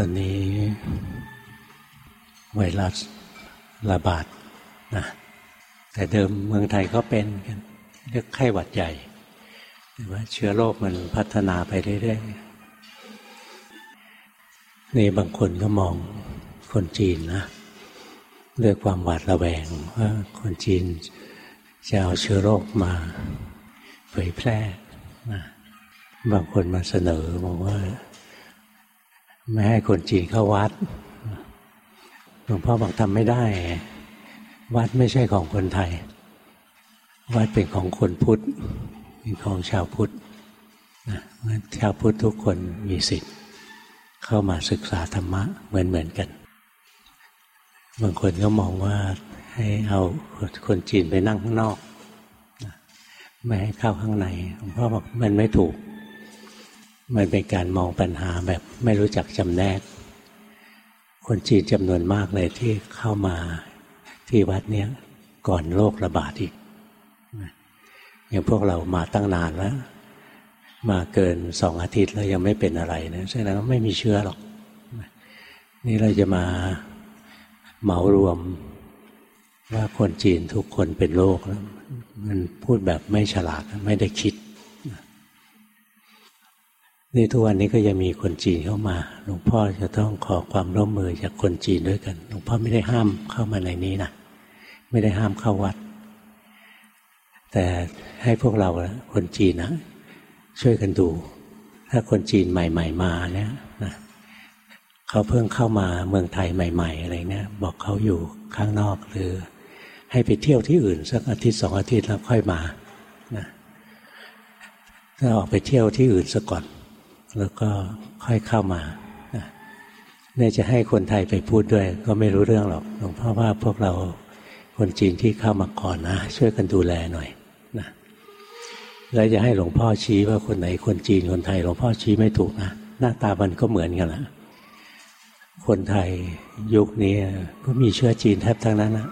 ตอนนี้ไวรัสระบาดนะแต่เดิมเมืองไทยก็เป็นกันเรียกไข้หวัดใหญ่แต่ว่าเชื้อโรคมันพัฒนาไปเรื่อยๆนี่บางคนก็มองคนจีนนะด้วยความหวาดระแวงว่าคนจีนจะเอาเชื้อโรคมาเผยแพร่นะบางคนมาเสนอบอกว่า ไม่ให้คนจีนเข้าวัดหลวงพ่อบอกทำไม่ได้ วัดไม่ใช่ของคนไทย วัดเป็นของคนพุทธเป็นของชาวพุทธนะชาวพุทธทุกคนมีสิทธิ์ เข้ามาศึกษาธรรมะเหมือนเหมือนกัน บางคนก็มองว่าให้เอาคนจีนไปนั่งข้างนอก ไม่ให้เข้าข้างในหลวงพ่อบอกมันไม่ถูก มันเป็นการมองปัญหาแบบไม่รู้จักจำแนก คนจีนจำนวนมากเลยที่เข้ามาที่วัดเนี้ยก่อนโรคระบาดอีกอย่างพวกเรามาตั้งนานแล้ว มาเกินสองอาทิตย์แล้วยังไม่เป็นอะไรนะแสดงว่าไม่มีเชื้อหรอก นี่เราจะมาเหมารวมว่าคนจีนทุกคนเป็นโรคแล้วมันพูดแบบไม่ฉลาดไม่ได้คิด นี่ทุกวันนี้ก็ยังมีคนจีนเข้ามา หลวงพ่อจะต้องขอความร่วมมือจากคนจีนด้วยกัน หลวงพ่อไม่ได้ห้ามเข้ามาในนี้นะไม่ได้ห้ามเข้าวัด แต่ให้พวกเราคนจีนนะช่วยกันดู ถ้าคนจีนใหม่ ๆ มาเนี่ยนะเขาเพิ่งเข้ามาเมืองไทยใหม่ ๆ อะไรเนี่ยบอกเขาอยู่ข้างนอกหรือ ให้ไปเที่ยวที่อื่น สักอาทิตย์สองอาทิตย์แล้วค่อยมานะถ้าออกไปเที่ยวที่อื่นซะก่อน แล้วก็ค่อยเข้ามาเนี่ยจะให้คนไทยไปพูดด้วย ก็ไม่รู้เรื่องหรอกหลวงพ่อว่าพวกเราคนจีนที่เข้ามาก่อนนะ ช่วยกันดูแลหน่อยนะแล้วจะให้หลวงพ่อชี้ว่าคนไหนคนจีนคนไทย หลวงพ่อชี้ไม่ถูกนะหน้าตามันก็เหมือนกันละคนไทยยุคนี้ก็มีเชื้อจีนแทบทั้งนั้นนะ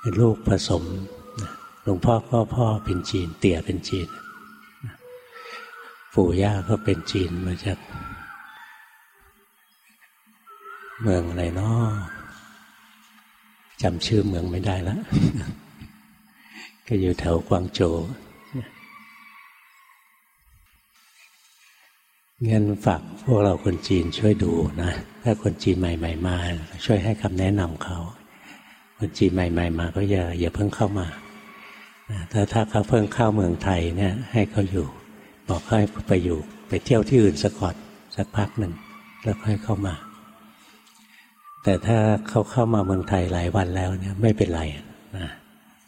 เป็นลูกผสมหลวงพ่อก็พ่อเป็นจีน เตี่ยเป็นจีน ปู่ย่าก็เป็นจีนมาจาก เมืองอะไรนาะจำชื่อเมืองไม่ได้แล้ว ก็อยู่แถวกวางโจวงั้นฝากพวกเราคนจีนช่วยดูนะ ถ้าคนจีนใหม่ ๆ มา ช่วยให้คำแนะนำเขา คนจีนใหม่ ๆ มา ก็อย่าอย่าเพิ่งเข้ามาถ้าถ้าเขาเพิ่งเข้าเมืองไทยเนี่ย ให้เขาอยู่ บอกให้ไปอยู่ไปเที่ยวที่อื่นสักก่อนสักพักหนึ่งแล้วค่อยเข้ามา แต่ถ้าเขาเข้ามาเมืองไทยหลายวันแล้วเนี่ยไม่เป็นไรนะ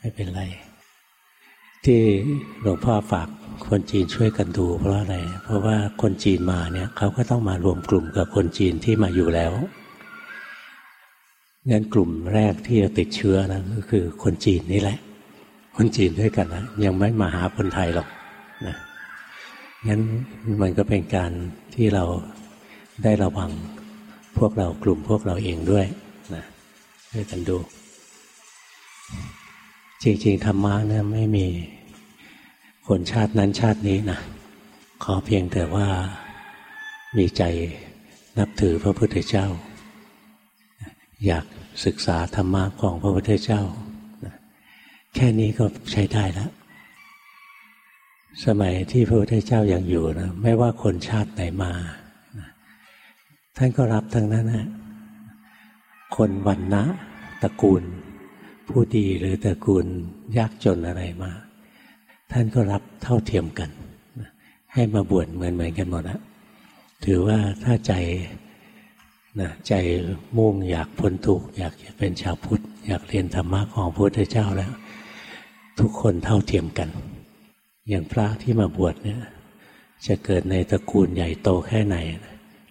ไม่เป็นไร ที่หลวงพ่อฝากคนจีนช่วยกันดูเพราะอะไร เพราะว่าคนจีนมาเนี่ยเขาก็ต้องมารวมกลุ่มกับคนจีนที่มาอยู่แล้วงั้นกลุ่มแรกที่จะติดเชื้อนะก็คือคนจีนนี่แหละ คนจีนด้วยกันนะยังไม่มาหาคนไทยหรอกนะ งั้นมันก็เป็นการที่เราได้ระวังพวกเรากลุ่มพวกเราเองด้วยนะช่วยกันดู จริงๆธรรมะเนี่ยไม่มีคนชาตินั้นชาตินี้นะขอเพียงแต่ว่ามีใจนับถือพระพุทธเจ้า อยากศึกษาธรรมะของพระพุทธเจ้า แค่นี้ก็ใช้ได้แล้ว สมัยที่พระพุทธเจ้ายัางอยู่นะไม่ว่าคนชาติไหนมา ท่านก็รับทั้งนั้นนะคนวันนะตระกูล ผู้ดีหรือตระกูลยากจนอะไรมา ท่านก็รับเท่าเทียมกัน ให้มาบวชเหมือนเหมือนกันหมดนะถือว่าถ้าใจนะใจมุ่งอยากพ้นทุกข์อยากเป็นชาวพุทธ อยากเรียนธรรมะของพระพุทธเจ้าแล้ว ทุกคนเท่าเทียมกัน อย่างพระที่มาบวชเนี่ย จะเกิดในตระกูลใหญ่โตแค่ไหน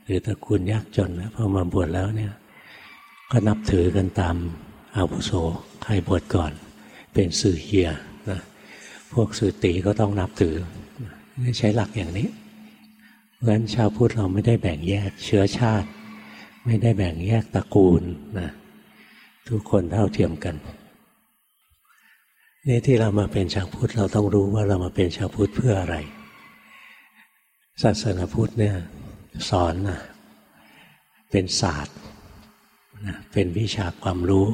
หรือตระกูลยากจนนะพอมาบวชแล้วเนี่ย ก็นับถือกันตามอาวุโสใครบวชก่อน เป็นสื่อเฮียนะพวกสื่อตีก็ต้องนับถือใช้หลักอย่างนี้เพราะฉะนั้นชาวพุทธเราไม่ได้แบ่งแยกเชื้อชาติ ไม่ได้แบ่งแยกตระกูลนะทุกคนเท่าเทียมกัน นี่ที่เรามาเป็นชาวพุทธเราต้องรู้ว่าเรามาเป็นชาวพุทธเพื่ออะไร ศาสนาพุทธเนี่ยสอนนะเป็นศาสตร์เป็นวิชาความรู้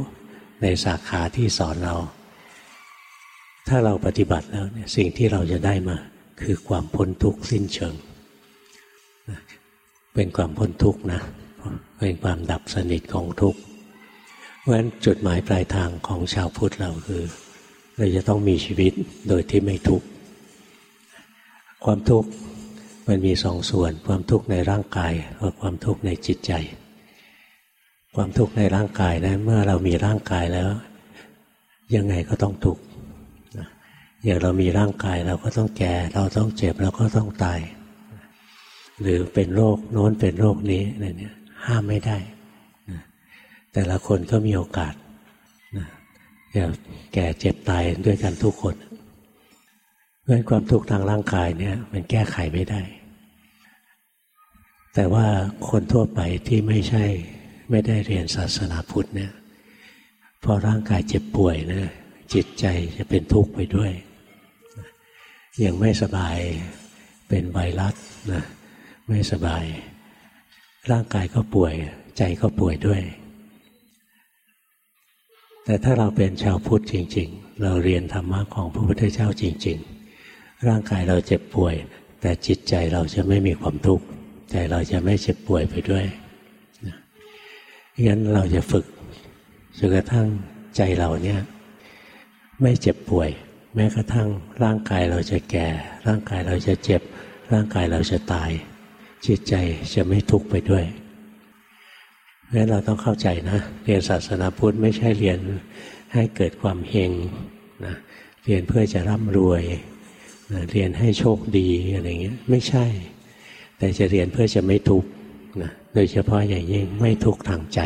ในสาขาที่สอนเรา ถ้าเราปฏิบัติแล้วเนี่ยสิ่งที่เราจะได้มา คือความพ้นทุกข์สิ้นเชิง เป็นความพ้นทุกข์นะเป็นความดับสนิทของทุกข์เพราะฉะนั้นจุดหมายปลายทางของชาวพุทธเราคือ เราจะต้องมีชีวิตโดยที่ไม่ทุกข์ความทุกข์มันมีสองส่วน ความทุกข์ในร่างกายกับความทุกข์ในจิตใจ ความทุกข์ในร่างกายนะเมื่อเรามีร่างกายแล้ว ยังไงก็ต้องทุกข์อย่างเรามีร่างกายเราก็ต้องแก่ เราต้องเจ็บเราก็ต้องตาย หรือเป็นโรคโน้นเป็นโรคนี้อะไรเนี่ยห้ามไม่ได้แต่ละคนก็มีโอกาส อย่าแก่เจ็บตายด้วยกันทุกคนเพราะความทุกข์ทางร่างกายเนี่ย มันแก้ไขไม่ได้ แต่ว่าคนทั่วไปที่ไม่ใช่ไม่ได้เรียนศาสนาพุทธเนี่ยพอร่างกายเจ็บป่วยนะจิตใจจะเป็นทุกข์ไปด้วยยังไม่สบายเป็นไวรัสนะไม่สบาย ร่างกายก็ป่วย ใจก็ป่วยด้วย แต่ถ้าเราเป็นชาวพุทธจริง ๆ เราเรียนธรรมะของพระพุทธเจ้าจริง ๆ ร่างกายเราเจ็บป่วย แต่จิตใจเราจะไม่มีความทุกข์ใจเราจะไม่เจ็บป่วยไปด้วยงั้นเราจะฝึกจนกระทั่งใจเราเนี่ยไม่เจ็บป่วย แม้กระทั่งร่างกายเราจะแก่ ร่างกายเราจะเจ็บ ร่างกายเราจะตาย จิตใจจะไม่ทุกข์ไปด้วย เพราะฉะนั้นเราต้องเข้าใจนะ เรียนศาสนาพุทธไม่ใช่เรียนให้เกิดความเฮงนะเรียนเพื่อจะร่ำรวยนะเรียนให้โชคดีอะไรเงี้ยไม่ใช่ แต่จะเรียนเพื่อจะไม่ทุกข์นะโดยเฉพาะอย่างยิ่งไม่ทุกข์ทางใจ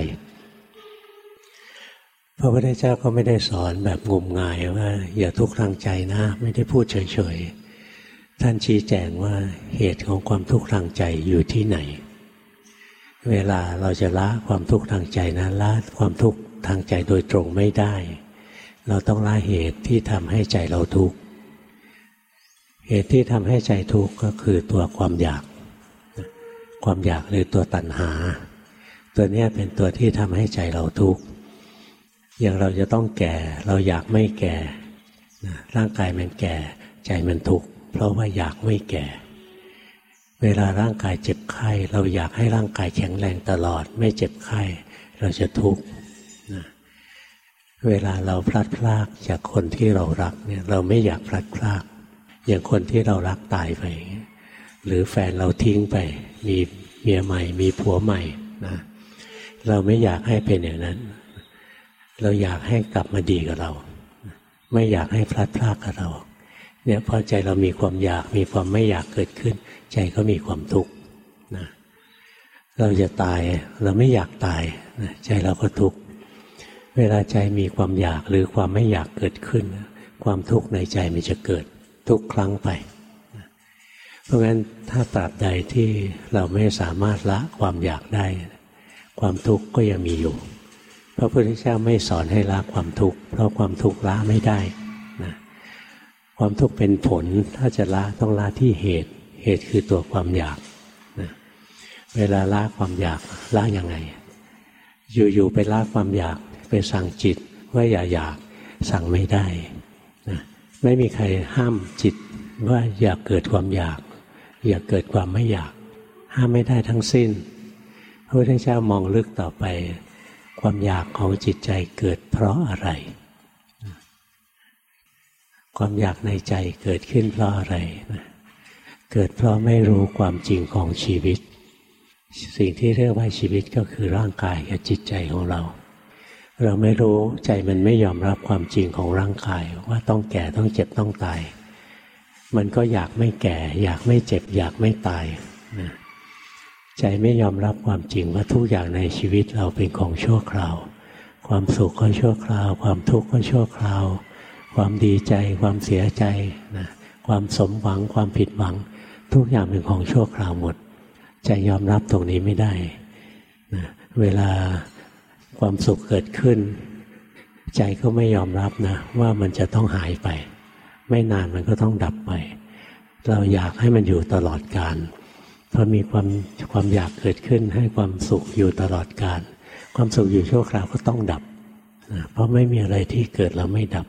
พระพุทธเจ้าก็ไม่ได้สอนแบบงมงายว่า อย่าทุกข์ทางใจนะ ไม่ได้พูดเฉยๆท่านชี้แจงว่าเหตุของความทุกข์ทางใจอยู่ที่ไหน เวลาเราจะละความทุกข์ทางใจนะละความทุกข์ทางใจโดยตรงไม่ได้ เราต้องละเหตุที่ทำให้ใจเราทุกข์เหตุที่ทำให้ใจทุกข์ก็คือตัวความอยาก ความอยากหรือตัวตัณหา ตัวนี้เป็นตัวที่ทำให้ใจเราทุกข์อย่างเราจะต้องแก่ เราอยากไม่แก่ร่างกายมันแก่ ใจมันทุกข์เพราะว่าอยากไม่แก่ เวลาร่างกายเจ็บไข้ เราอยากให้ร่างกายแข็งแรงตลอด ไม่เจ็บไข้ เราจะทุกข์เวลาเราพลัดพรากจากคนที่เรารักเนี่ย เราไม่อยากพลัดพราก อย่างคนที่เรารักตายไป หรือแฟนเราทิ้งไป มีเมียใหม่ มีผัวใหม่นะเราไม่อยากให้เป็นอย่างนั้น เราอยากให้กลับมาดีกับเรา ไม่อยากให้พลัดพรากกับเรา เนี่ยพอใจเรามีความอยากมีความไม่อยากเกิดขึ้น ใจก็มีความทุกข์นะเราจะตายเราไม่อยากตายนะใจเราก็ทุกข์เวลาใจมีความอยากหรือความไม่อยากเกิดขึ้น ความทุกข์ในใจมันจะเกิดทุกครั้งไป เพราะงั้นถ้าตราบใดที่เราไม่สามารถละความอยากได้ ความทุกข์ก็ยังมีอยู่พระพุทธเจ้าไม่สอนให้ละความทุกข์เพราะความทุกข์ละไม่ได้ ความทุกข์เป็นผลถ้าจะละต้องละที่เหตุ เหตุคือตัวความอยากนะเวลาละความอยากละยังไง อยู่ๆไปละความอยากไปสั่งจิตว่าอย่าอยากสั่งไม่ได้นะไม่มีใครห้ามจิตว่าอยากเกิดความอยาก อย่าเกิดความไม่อยาก ห้ามไม่ได้ทั้งสิ้นพระพุทธเจ้ามองลึกต่อไป ความอยากของจิตใจเกิดเพราะอะไร ความอยากในใจเกิดขึ้นเพราะอะไรเกิดเพราะไม่รู้ความจริงของชีวิต สิ่งที่เรียกว่าชีวิตก็คือร่างกายกับจิตใจของเรา เราไม่รู้ใจมันไม่ยอมรับความจริงของร่างกายว่าต้องแก่ต้องเจ็บต้องตาย มันก็อยากไม่แก่ อยากไม่เจ็บ อยากไม่ตายนะใจไม่ยอมรับความจริงว่าทุกอย่างในชีวิตเราเป็นของชั่วคราว ความสุขก็ชั่วคราว ความทุกข์ก็ชั่วคราว ความดีใจ ความเสียใจนะความสมหวัง ความผิดหวัง ทุกอย่างเป็นของชั่วคราวหมด ใจยอมรับตรงนี้ไม่ได้นะเวลาความสุขเกิดขึ้น ใจก็ไม่ยอมรับนะว่ามันจะต้องหายไป ไม่นานมันก็ต้องดับไป เราอยากให้มันอยู่ตลอดการพอมีความความอยากเกิดขึ้นให้ความสุขอยู่ตลอดกาลความสุขอยู่ชั่วคราวก็ต้องดับเพราะไม่มีอะไรที่เกิดเราไม่ดับ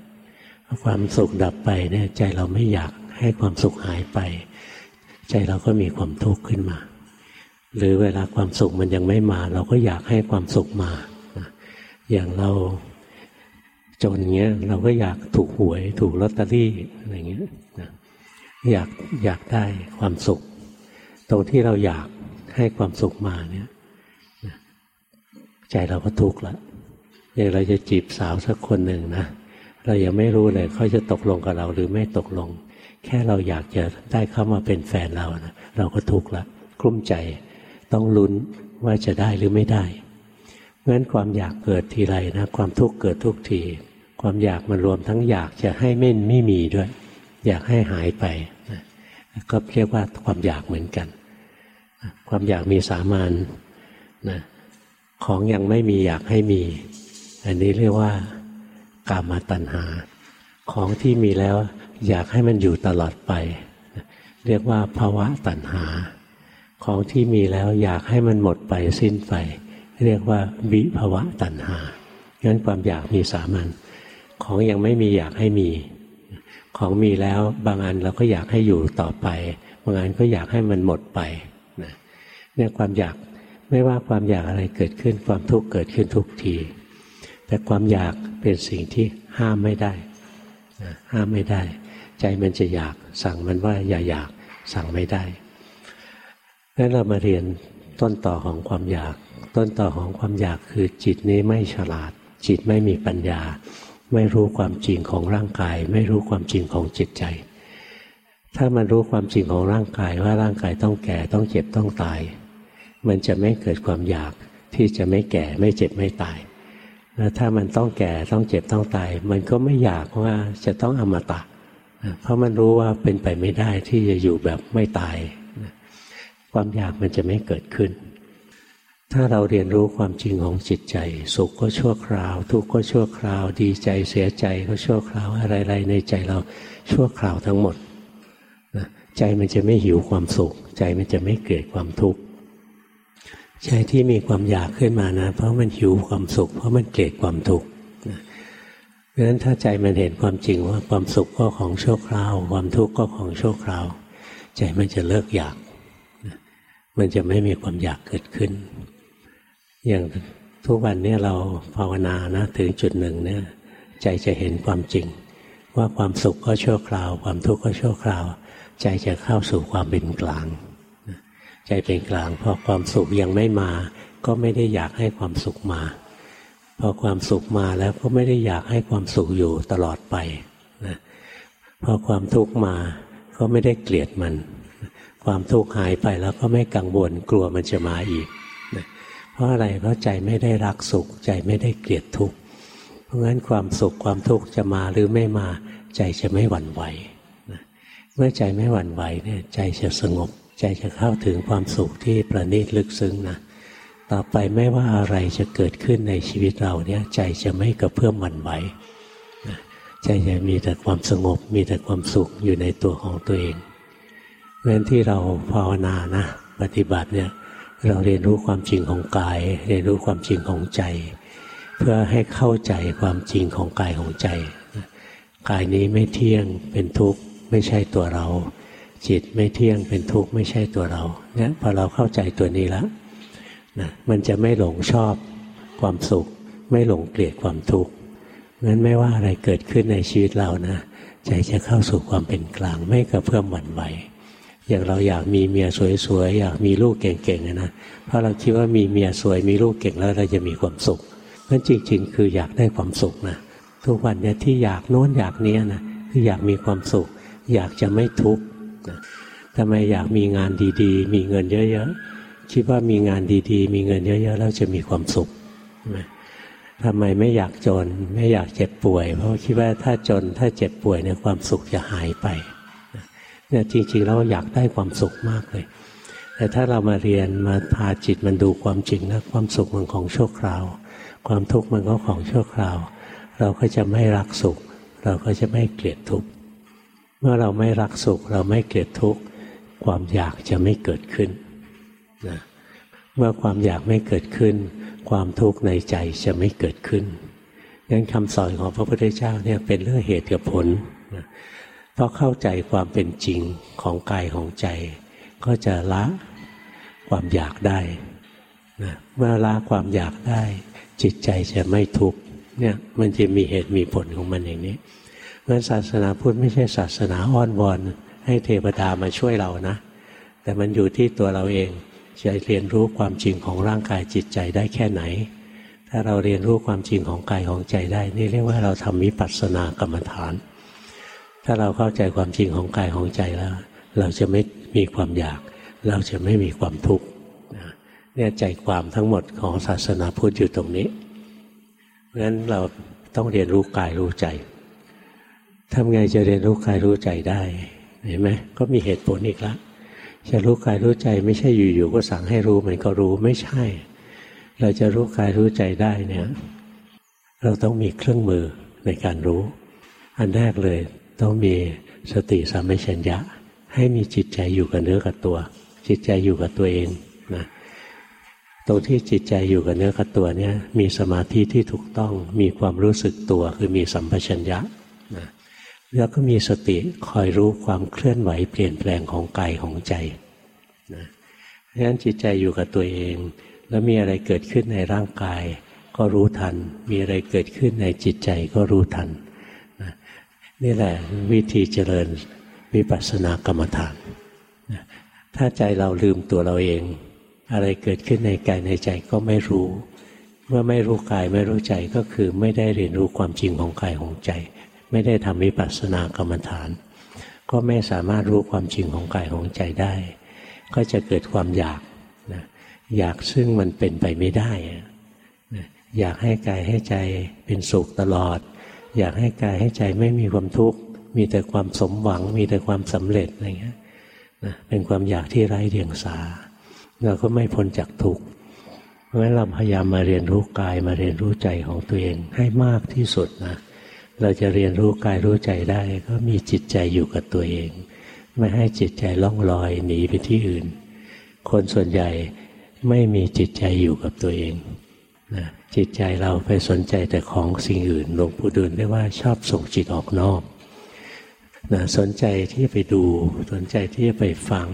ความสุขดับไปเนี่ยใจเราไม่อยากให้ความสุขหายไป ใจเราก็มีความทุกข์ขึ้นมา หรือเวลาความสุขมันยังไม่มา เราก็อยากให้ความสุขมา อย่างเราจนเงี้ยเราก็อยากถูกหวย ถูกลอตเตอรี่อะไรเงี้ยอยากอยากได้ความสุข ตรงที่เราอยากให้ความสุขมาเนี่ยใจเราก็ทุกข์ละอย่างเราจะจีบสาวสักคนหนึ่งนะ เรายังไม่รู้เลยเขาจะตกลงกับเราหรือไม่ตกลง แค่เราอยากจะได้เข้ามาเป็นแฟนเรานะเราก็ทุกข์ละกลุ้มใจต้องลุ้นว่าจะได้หรือไม่ได้เพราะฉะนั้นความอยากเกิดทีไรนะความทุกข์เกิดทุกที ความอยากมันรวมทั้งอยากจะให้ไม่ไม่มีด้วย อยากให้หายไปนะก็เรียกว่าความอยากเหมือนกัน ความอยากมีสามัญนะของยังไม่มีอยากให้มี อันนี้เรียกว่า กามาตัณหา ของที่มีแล้วอยากให้มันอยู่ตลอดไป เรียกว่าภาวะตัณหา ของที่มีแล้วอยากให้มันหมดไปสิ้นไป เรียกว่าวิภาวะตัณหางั้นความอยากมีสามัญของยังไม่มีอยากให้มี ของมีแล้วบางอันเราก็อยากให้อยู่ต่อไป บางอันก็อยากให้มันหมดไปเนี่ยความอยากไม่ว่าความอยากอะไรเกิดขึ้นความทุกข์เกิดขึ้นทุกที แต่ความอยากเป็นสิ่งที่ห้ามไม่ได้ห้ามไม่ได้ ใจมันจะอยาก สั่งมันว่าอย่าอยาก สั่งไม่ได้งั้นเรามาเรียนต้นต่อของความอยาก ต้นต่อของความอยากคือจิตนี้ไม่ฉลาด จิตไม่มีปัญญา ไม่รู้ความจริงของร่างกาย ไม่รู้ความจริงของจิตใจ ถ้ามันรู้ความจริงของร่างกายว่าร่างกายต้องแก่ต้องเจ็บต้องตาย มันจะไม่เกิดความอยากที่จะไม่แก่ไม่เจ็บไม่ตาย แล้วถ้ามันต้องแก่ต้องเจ็บต้องตาย มันก็ไม่อยากว่าจะต้องอมตะ เพราะมันรู้ว่าเป็นไปไม่ได้ที่จะอยู่แบบไม่ตาย ความอยากมันจะไม่เกิดขึ้น ถ้าเราเรียนรู้ความจริงของจิตใจ สุขก็ชั่วคราว ทุกข์ก็ชั่วคราว ดีใจเสียใจก็ชั่วคราวอะไรๆในใจเราชั่วคราวทั้งหมดใจมันจะไม่หิวความสุข ใจมันจะไม่เกิดความทุกข์ ใจที่มีความอยากขึ้นมานะ เพราะมันหิวความสุข เพราะมันเกลียดความทุกข์เพราะฉะนั้นถ้าใจมันเห็นความจริงว่าความสุขก็ของชั่วคราว ความทุกข์ก็ของชั่วคราว ใจมันจะเลิกอยาก มันจะไม่มีความอยากเกิดขึ้น อย่างทุกวันนี้เราภาวนานะถึงจุดหนึ่งเนี่ยใจจะเห็นความจริง ว่าความสุขก็ชั่วคราว ความทุกข์ก็ชั่วคราว ใจจะเข้าสู่ความเป็นกลาง ใจเป็นกลางพอความสุขยังไม่มา ก็ไม่ได้อยากให้ความสุขมา พอความสุขมาแล้วก็ไม่ได้อยากให้ความสุขอยู่ตลอดไปนะพอความทุกข์มาก็ไม่ได้เกลียดมัน ความทุกข์หายไปแล้วก็ไม่กังวลกลัวมันจะมาอีกนะเพราะอะไรเพราะใจไม่ได้รักสุข ใจไม่ได้เกลียดทุกข์เพราะงั้นความสุขความทุกข์จะมาหรือไม่มา ใจจะไม่หวั่นไหวนะเมื่อใจไม่หวั่นไหวเนี่ยใจจะสงบ ใจจะเข้าถึงความสุขที่ประณีตลึกซึ้งนะต่อไปไม่ว่าอะไรจะเกิดขึ้นในชีวิตเราเนี่ยใจจะไม่กระเพื่อมหวั่นไหวใจจะมีแต่ความสงบมีแต่ความสุขอยู่ในตัวของตัวเองเพราะฉะนั้นที่เราภาวนานะ ปฏิบัติเนี่ยเราเรียนรู้ความจริงของกาย เรียนรู้ความจริงของใจ เพื่อให้เข้าใจความจริงของกายของใจกายนี้ไม่เที่ยงเป็นทุกข์ไม่ใช่ตัวเรา จิตไม่เที่ยงเป็นทุกข์ไม่ใช่ตัวเราเนี่ยพอเราเข้าใจตัวนี้แล้วนะมันจะไม่หลงชอบความสุข ไม่หลงเกลียดความทุกข์งั้นไม่ว่าอะไรเกิดขึ้นในชีวิตเรานะใจจะเข้าสู่ความเป็นกลางไม่กระเพื่อมหวั่นไหวอย่างเราอยากมีเมียสวยๆอยากมีลูกเก่งๆนะเพราะเราคิดว่ามีเมียสวยมีลูกเก่งแล้วเราจะมีความสุขนั่นจริง ๆ คืออยากได้ความสุขนะทุกวันเนี่ยที่อยากโน้นอยากเนี้ยนะคืออยากมีความสุข อยากจะไม่ทุกข์ นะทำไมอยากมีงานดีๆ มีเงินเยอะๆ คิดว่ามีงานดีๆ มีเงินเยอะๆแล้วจะมีความสุขทำไมไม่อยากจนไม่อยากเจ็บป่วย เพราะคิดว่าถ้าจนถ้าเจ็บป่วยเนี่ยความสุขจะหายไปเนี่ยจริงๆเราอยากได้ความสุขมากเลย แต่ถ้าเรามาเรียนมาพาจิตมันดูความจริงนะความสุขมันของชั่วคราว ความทุกข์มันก็ของชั่วคราว เราก็จะไม่รักสุข เราก็จะไม่เกลียดทุกข์ เมื่อเราไม่รักสุข เราไม่เกลียดทุกข์ความอยากจะไม่เกิดขึ้นนะเมื่อความอยากไม่เกิดขึ้น ความทุกข์ในใจจะไม่เกิดขึ้นงั้นคำสอนของพระพุทธเจ้าเนี่ยเป็นเรื่องเหตุกับผลนะเพราะเข้าใจความเป็นจริงของกายของใจ ก็จะละความอยากได้นะเมื่อละความอยากได้ จิตใจจะไม่ทุกข์เนี่ยมันจะมีเหตุมีผลของมันอย่างนี้ เพราะศาสนาพุทธไม่ใช่ศาสนาอ้อนวอนให้เทวดามาช่วยเรานะ แต่มันอยู่ที่ตัวเราเองจะเรียนรู้ความจริงของร่างกายจิตใจได้แค่ไหน ถ้าเราเรียนรู้ความจริงของกายของใจได้ นี่เรียกว่าเราทำวิปัสสนากรรมฐาน ถ้าเราเข้าใจความจริงของกายของใจแล้ว เราจะไม่มีความอยาก เราจะไม่มีความทุกข์เนี่ยใจความทั้งหมดของศาสนาพุทธอยู่ตรงนี้ เพราะฉะนั้นเราต้องเรียนรู้กายรู้ใจ ทำไงจะเรียนรู้กายรู้ใจได้ เห็นไหมก็มีเหตุผลอีกล้วจะรู้กายรู้ใจไม่ใช่อยู่ๆก็สั่งให้รู้มันก็รู้ไม่ใช่ เราจะรู้กายรู้ใจได้เนี่ย เราต้องมีเครื่องมือในการรู้ อันแรกเลยต้องมีสติสัมปชัญญะ ให้มีจิตใจอยู่กับเนื้อกับตัว จิตใจอยู่กับตัวเองนะตรงที่จิตใจอยู่กับเนื้อกับตัวเนี่ยมีสมาธิที่ถูกต้องมีความรู้สึกตัวคือมีสัมปชัญญะนะ แล้วก็มีสติคอยรู้ความเคลื่อนไหวเปลี่ยนแปลงของกายของใจนะเพราะฉะนั้นจิตใจอยู่กับตัวเอง แล้วมีอะไรเกิดขึ้นในร่างกาย ก็รู้ทัน มีอะไรเกิดขึ้นในจิตใจก็รู้ทันนะนี่แหละวิธีเจริญวิปัสสนากรรมฐานนะถ้าใจเราลืมตัวเราเอง อะไรเกิดขึ้นในกายในใจก็ไม่รู้ เมื่อไม่รู้กายไม่รู้ใจก็คือไม่ได้เรียนรู้ความจริงของกายของใจ ไม่ได้ทำวิปัสสนากรรมฐาน ก็ไม่สามารถรู้ความจริงของกายของใจได้ ก็จะเกิดความอยากนะอยากซึ่งมันเป็นไปไม่ได้นะอยากให้กายให้ใจเป็นสุขตลอด อยากให้กายให้ใจไม่มีความทุกข์ มีแต่ความสมหวัง มีแต่ความสำเร็จอะไรเงี้ยนะเป็นความอยากที่ไร้เดียงสา เราก็ไม่พ้นจากทุกข์เพราะฉะนั้นเราพยายามมาเรียนรู้กายมาเรียนรู้ใจของตัวเองให้มากที่สุดนะ เราจะเรียนรู้กายรู้ใจได้ ก็มีจิตใจอยู่กับตัวเอง ไม่ให้จิตใจล่องลอยหนีไปที่อื่น คนส่วนใหญ่ไม่มีจิตใจอยู่กับตัวเองนะจิตใจเราไปสนใจแต่ของสิ่งอื่นหลวงปู่ดูลเรียกว่าชอบส่งจิตออกนอกนะสนใจที่จะไปดู สนใจที่จะไปฟัง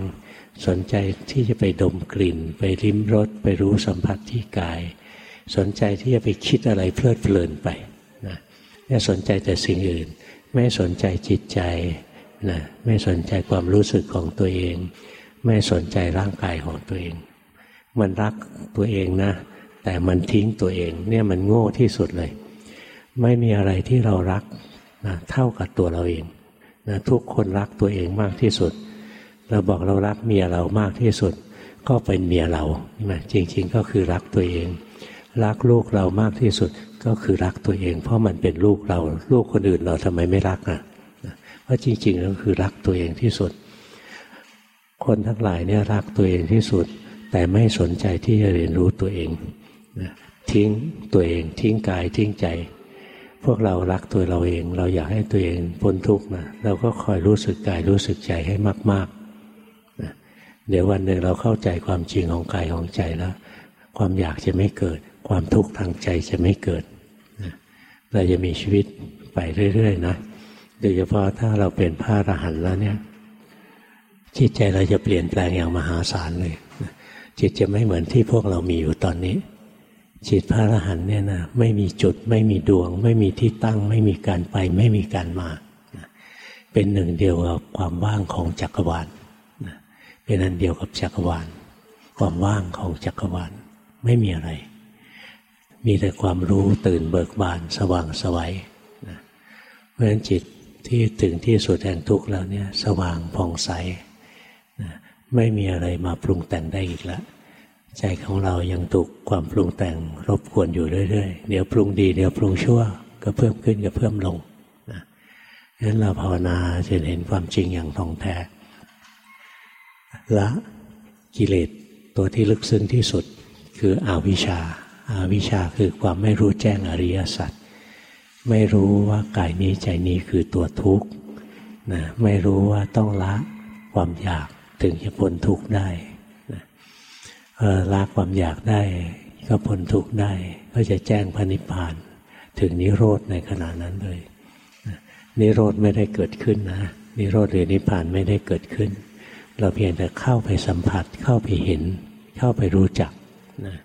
สนใจที่จะไปดมกลิ่น ไปริมรสไปรู้สัมผัสที่กาย สนใจที่จะไปคิดอะไรเพลิดเพลินไป นี่สนใจแต่สิ่งอื่น ไม่สนใจจิตใจนะไม่สนใจความรู้สึกของตัวเอง ไม่สนใจร่างกายของตัวเอง มันรักตัวเองนะ แต่มันทิ้งตัวเอง เนี่ยมันโง่ที่สุดเลย ไม่มีอะไรที่เรารักนะเท่ากับตัวเราเองนะทุกคนรักตัวเองมากที่สุด เราบอกเรารักเมียเรามากที่สุด ก็เป็นเมียเรานะจริง ๆ ก็คือรักตัวเอง รักลูกเรามากที่สุด ก็คือรักตัวเอง เพราะมันเป็นลูกเรา ลูกคนอื่นเราทำไมไม่รักอะเพราะจริงๆก็คือรักตัวเองที่สุด คนทั้งหลายเนี่ยรักตัวเองที่สุด แต่ไม่สนใจที่จะเรียนรู้ตัวเองทิ้งตัวเอง ทิ้งกายทิ้งใจ พวกเรารักตัวเราเอง เราอยากให้ตัวเองพ้นทุกข์นะเราก็คอยรู้สึกกายรู้สึกใจให้มากๆนะเดี๋ยววันหนึ่งเราเข้าใจความจริงของกายของใจแล้ว ความอยากจะไม่เกิด ความทุกข์ทางใจจะไม่เกิด เราจะมีชีวิตไปเรื่อยๆนะโดยเฉพาะถ้าเราเป็นพระอรหันต์แล้วเนี่ย จิตใจเราจะเปลี่ยนแปลงอย่างมหาศาลเลยจิตจะไม่เหมือนที่พวกเรามีอยู่ตอนนี้ จิตพระอรหันต์เนี่ยนะไม่มีจุด ไม่มีดวง ไม่มีที่ตั้ง ไม่มีการไป ไม่มีการมา เป็นหนึ่งเดียวกับความว่างของจักรวาลเป็นอันเดียวกับจักรวาล ความว่างของจักรวาลไม่มีอะไร มีแต่ความรู้ตื่นเบิกบานสว่างสวัยนะเพราะฉะนั้นจิตที่ถึงที่สุดแห่งทุกข์แล้วเนี่ยสว่างผ่องใสนะไม่มีอะไรมาปรุงแต่งได้อีกแล้วใจของเรายังถูกความปรุงแต่งรบกวนอยู่เรื่อยๆ เดี๋ยวปรุงดีเดี๋ยวปรุงชั่วก็เพิ่มขึ้นก็เพิ่มลงนะงั้นเราภาวนาจะเห็นความจริงอย่างท่องแท้ละกิเลสตัวที่ลึกซึ้งที่สุดคืออวิชชา อวิชชาคือความไม่รู้แจ้งอริยสัจไม่รู้ว่ากายนี้ใจนี้คือตัวทุกข์นะไม่รู้ว่าต้องละความอยากถึงจะพ้นทุกข์ได้นะละความอยากได้ก็พ้นทุกข์ได้ ก็จะแจ้งพระนิพพาน ถึงนิโรธในขณะนั้นเลยนิโรธไม่ได้เกิดขึ้นนะนิโรธหรือนิพพานไม่ได้เกิดขึ้น เราเพียงแต่เข้าไปสัมผัสเข้าไปเห็น เข้าไปรู้จักนะ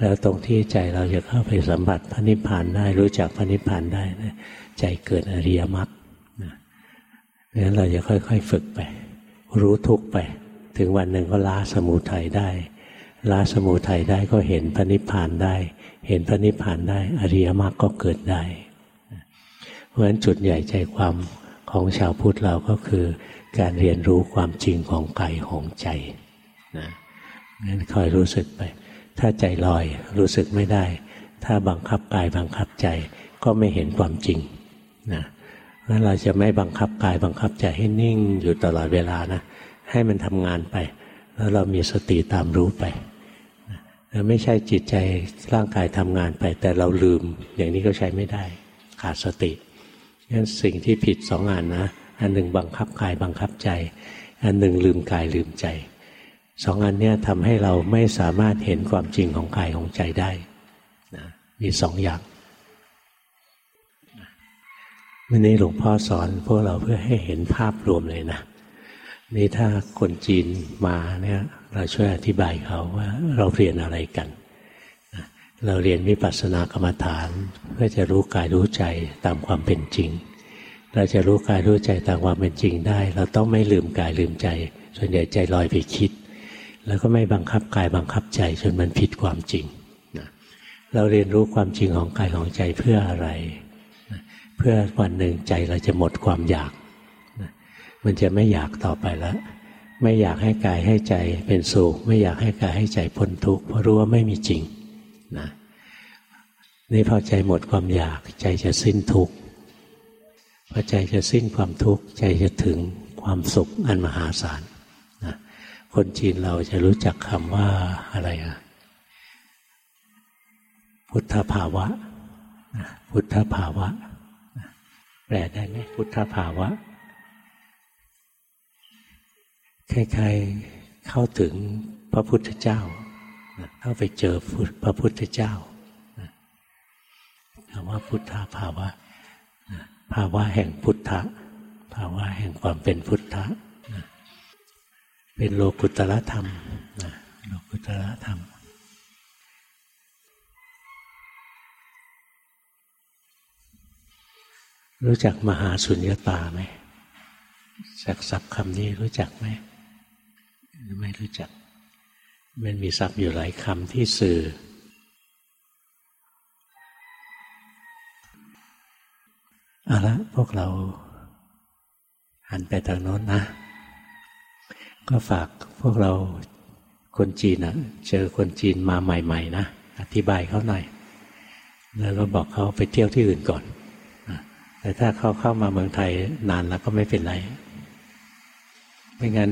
แล้วตรงที่ใจเราจะเข้าไปสัมผัสพระนิพพานได้ รู้จักพระนิพพานได้นะใจเกิดอริยมรรคนะงั้นเราจะค่อย ๆ ฝึกไป รู้ทุกไป ถึงวันหนึ่งก็ละสมุทัยได้ละสมุทัยได้ก็เห็นพระนิพพานได้ เห็นพระนิพพานได้อริยมรรคก็เกิดได้เพราะฉะนั้นจุดใหญ่ใจความของชาวพุทธเราก็คือ การเรียนรู้ความจริงของกายของใจนะงั้นคอยรู้สึกไป ถ้าใจลอยรู้สึกไม่ได้ ถ้าบังคับกายบังคับใจก็ไม่เห็นความจริงนะงั้นเราจะไม่บังคับกายบังคับใจให้นิ่งอยู่ตลอดเวลานะให้มันทำงานไป แล้วเรามีสติตามรู้ไปไม่ใช่จิตใจร่างกายทำงานไป แต่เราลืมอย่างนี้ก็ใช้ไม่ได้ ขาดสติงั้นสิ่งที่ผิดสองอันนะ อันหนึ่งบังคับกายบังคับใจ อันหนึ่งลืมกายลืมใจ สองอันนี้ทำให้เราไม่สามารถเห็นความจริงของกายของใจได้นะมีสองอย่างวันนี้หลวงพ่อสอนพวกเราเพื่อให้เห็นภาพรวมเลยนะนี่ถ้าคนจีนมาเนี่ยเราช่วยอธิบายเขาว่าเราเรียนอะไรกัน เราเรียนวิปัสสนากรรมฐาน เพื่อจะรู้กายรู้ใจตามความเป็นจริง เราจะรู้กายรู้ใจตามความเป็นจริงได้ เราต้องไม่ลืมกายลืมใจ ส่วนใหญ่ใจลอยไปคิด แล้วก็ไม่บังคับกายบังคับใจจนมันผิดความจริงเราเรียนรู้ความจริงของกายของใจเพื่ออะไรเพื่อวันหนึ่งใจเราจะหมดความอยากมันจะไม่อยากต่อไปแล้วไม่อยากให้กายให้ใจเป็นสุขไม่อยากให้กายให้ใจพ้นทุกข์เพราะรู้ว่าไม่มีจริงนะนี่พอใจหมดความอยากใจจะสิ้นทุกข์พอใจจะสิ้นความทุกข์ใจจะถึงความสุขอันมหาศาลนะ คนจีนเราจะรู้จักคำว่าอะไรอะพุทธภาวะ พุทธภาวะ แปลได้ไหมพุทธภาวะใคล้ายๆเข้าถึงพระพุทธเจ้า เข้าไปเจอพระพุทธเจ้าคำว่าพุทธภาวะ ภาวะแห่งพุทธะภาวะแห่งความเป็นพุทธะ เป็นโลกุตละธรรมโลกุตละธรรม รู้จักมหาสุญญตาไหมสักศัพท์คำนี้รู้จักไหมไม่รู้จัก มันมีศัพท์อยู่หลายคำที่สื่อ เอาละพวกเราหันไปทางโน้นนะ ก็ฝากพวกเราคนจีนนะเจอคนจีนมาใหม่ ๆ นะ อธิบายเขาหน่อย แล้วก็บอกเขาไปเที่ยวที่อื่นก่อน แต่ถ้าเขาเข้ามาเมืองไทยนานแล้วก็ไม่เป็นไร ไม่งั้น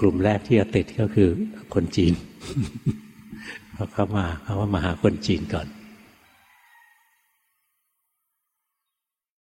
กลุ่มแรกที่จะติดก็คือคนจีนพอเข้ามาเขาว่ามาหาคนจีนก่อน